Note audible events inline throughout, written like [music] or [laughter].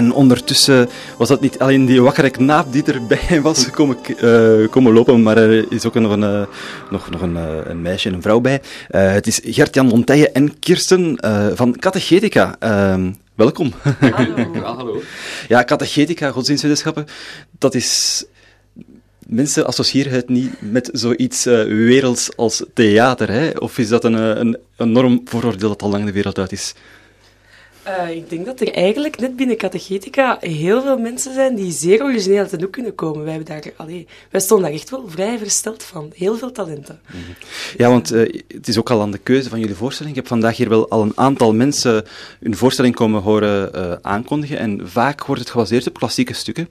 En ondertussen was dat niet alleen die wakkere knaap die erbij [laughs] was komen, uh, komen lopen, maar er is ook nog een, uh, nog, nog een, uh, een, meisje en een vrouw bij. het is Gert-Jan en Kirsten van Catechetica. Ehm, welkom. Hallo. [laughs] hallo. Ja, Catechetica, godsdienstwetenschappen, dat is mensen associëren het niet met zoiets uh, werelds als theater. Hè? Of is dat een, een, een norm vooroordeel dat al lang de wereld uit is? Uh, ik denk dat er eigenlijk net binnen Catechetica heel veel mensen zijn die zeer origineel de hoek kunnen komen. Wij, hebben daar, allee, wij stonden daar echt wel vrij versteld van. Heel veel talenten. Mhm. Ja, want uh, het is ook al aan de keuze van jullie voorstelling. Ik heb vandaag hier wel al een aantal mensen hun voorstelling komen horen uh, aankondigen. En vaak wordt het gebaseerd op klassieke stukken.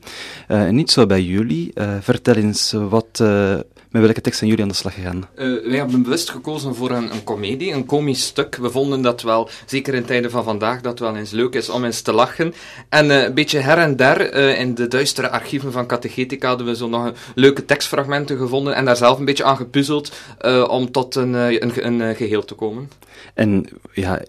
niet zo bij jullie. vertel eens wat met welke tekst zijn jullie aan de slag gegaan? Uh, wij hebben bewust gekozen voor een, een komedie, een komisch stuk. We vonden dat wel, zeker in tijden van vandaag, dat wel eens leuk is om eens te lachen. En uh, een beetje her en der, uh, in de duistere archieven van Catechetica, hadden we zo nog leuke tekstfragmenten gevonden en daar zelf een beetje aan gepuzzeld om tot een, een, een geheel te komen. En ja,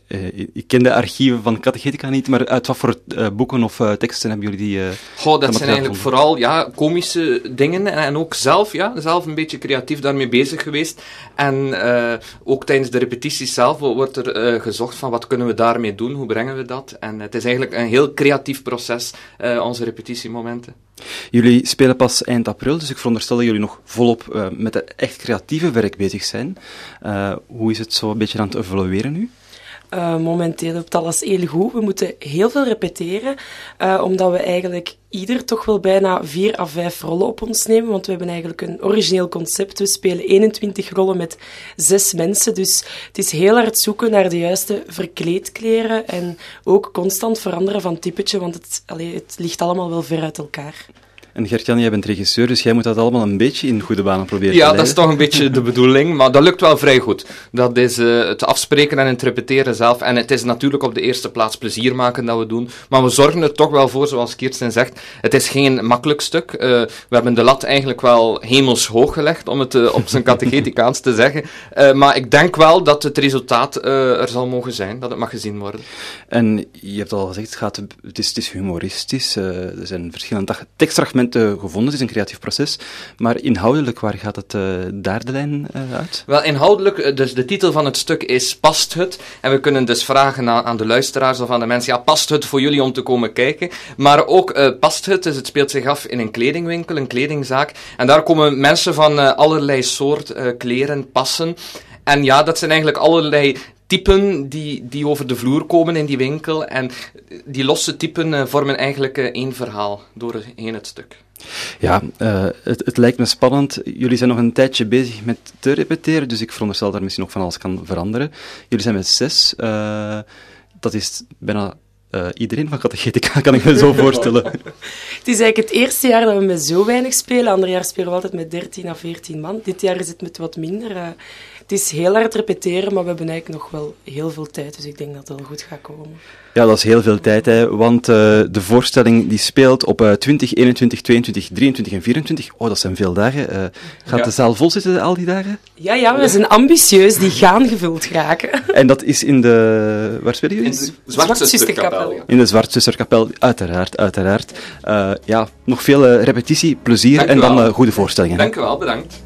ik ken de archieven van Catechetica niet, maar uit wat voor boeken of teksten hebben jullie die... Goh, dat zijn eigenlijk vooral ja, komische dingen en, en ook zelf, ja, zelf een beetje creatief daarmee bezig geweest. En uh, ook tijdens de repetities zelf wordt er uh, gezocht van wat kunnen we daarmee doen, hoe brengen we dat. En het is eigenlijk een heel creatief proces, uh, onze repetitiemomenten. Jullie spelen pas eind april, dus ik veronderstel dat jullie nog volop met het echt creatieve werk bezig zijn. hoe is het zo een beetje aan het evolueren nu? Uh, momenteel loopt alles heel goed. We moeten heel veel repeteren, uh, omdat we eigenlijk ieder toch wel bijna vier à vijf rollen op ons nemen. Want we hebben eigenlijk een origineel concept. We spelen 21 rollen met zes mensen. Dus het is heel hard zoeken naar de juiste verkleedkleren en ook constant veranderen van typetje, want het, het ligt allemaal wel ver uit elkaar. En Gertjan, jij bent regisseur, dus jij moet dat allemaal een beetje in goede banen proberen ja, dat is toch een beetje de bedoeling, maar dat lukt wel vrij goed. Dat is uh, het afspreken en interpreteren zelf. En het is natuurlijk op de eerste plaats plezier maken dat we doen. Maar we zorgen er toch wel voor, zoals Kirsten zegt. Het is geen makkelijk stuk. Uh, we hebben de lat eigenlijk wel hemelshoog gelegd, om het uh, op zijn catecheticaans te zeggen. maar ik denk wel dat het resultaat er zal mogen zijn, dat het mag gezien worden. En je hebt al gezegd, het, gaat, het, is, het is humoristisch. er zijn verschillende tekstfragmenten gevonden. Het is een creatief proces. Maar inhoudelijk, waar gaat het uh, daar de lijn uh, uit? Wel, inhoudelijk, eh, dus de titel van het stuk is Past het? En we kunnen dus vragen aan, de luisteraars of aan de mensen, ja, past het voor jullie om te komen kijken? Maar ook past het, dus het speelt zich af in een kledingwinkel, een kledingzaak. En daar komen mensen van allerlei soort kleren passen. En ja, dat zijn eigenlijk allerlei typen die, die over de vloer komen in die winkel. En die losse typen uh, vormen eigenlijk uh, één verhaal doorheen het stuk. Ja, uh, het, het, lijkt me spannend. Jullie zijn nog een tijdje bezig met te repeteren, dus ik veronderstel dat misschien nog van alles kan veranderen. Jullie zijn met zes. dat is bijna uh, iedereen van Catechetica, [laughs] kan ik me zo [laughs] voorstellen. het is eigenlijk het eerste jaar dat we met zo weinig spelen. Ander jaar spelen we altijd met 13 à 14 man. Dit jaar is het met wat minder. Uh, het is heel hard repeteren, maar we hebben eigenlijk nog wel heel veel tijd. Dus ik denk dat het wel goed gaat komen. Ja, dat is heel veel tijd, hè, want uh, de voorstelling die speelt op uh, 20, 21, 22, 23 en 24. Oh, dat zijn veel dagen. Uh, gaat ja. de zaal vol zitten al die dagen? Ja, ja, we zijn ambitieus. Die gaan gevuld raken. En dat is in de... Waar spelen jullie? In de Zwartzusterkapel. In de Zwartzusterkapel, uiteraard, uiteraard. Uh, ja, nog veel repetitie, plezier Dank en dan goede voorstellingen. Dank u wel, bedankt.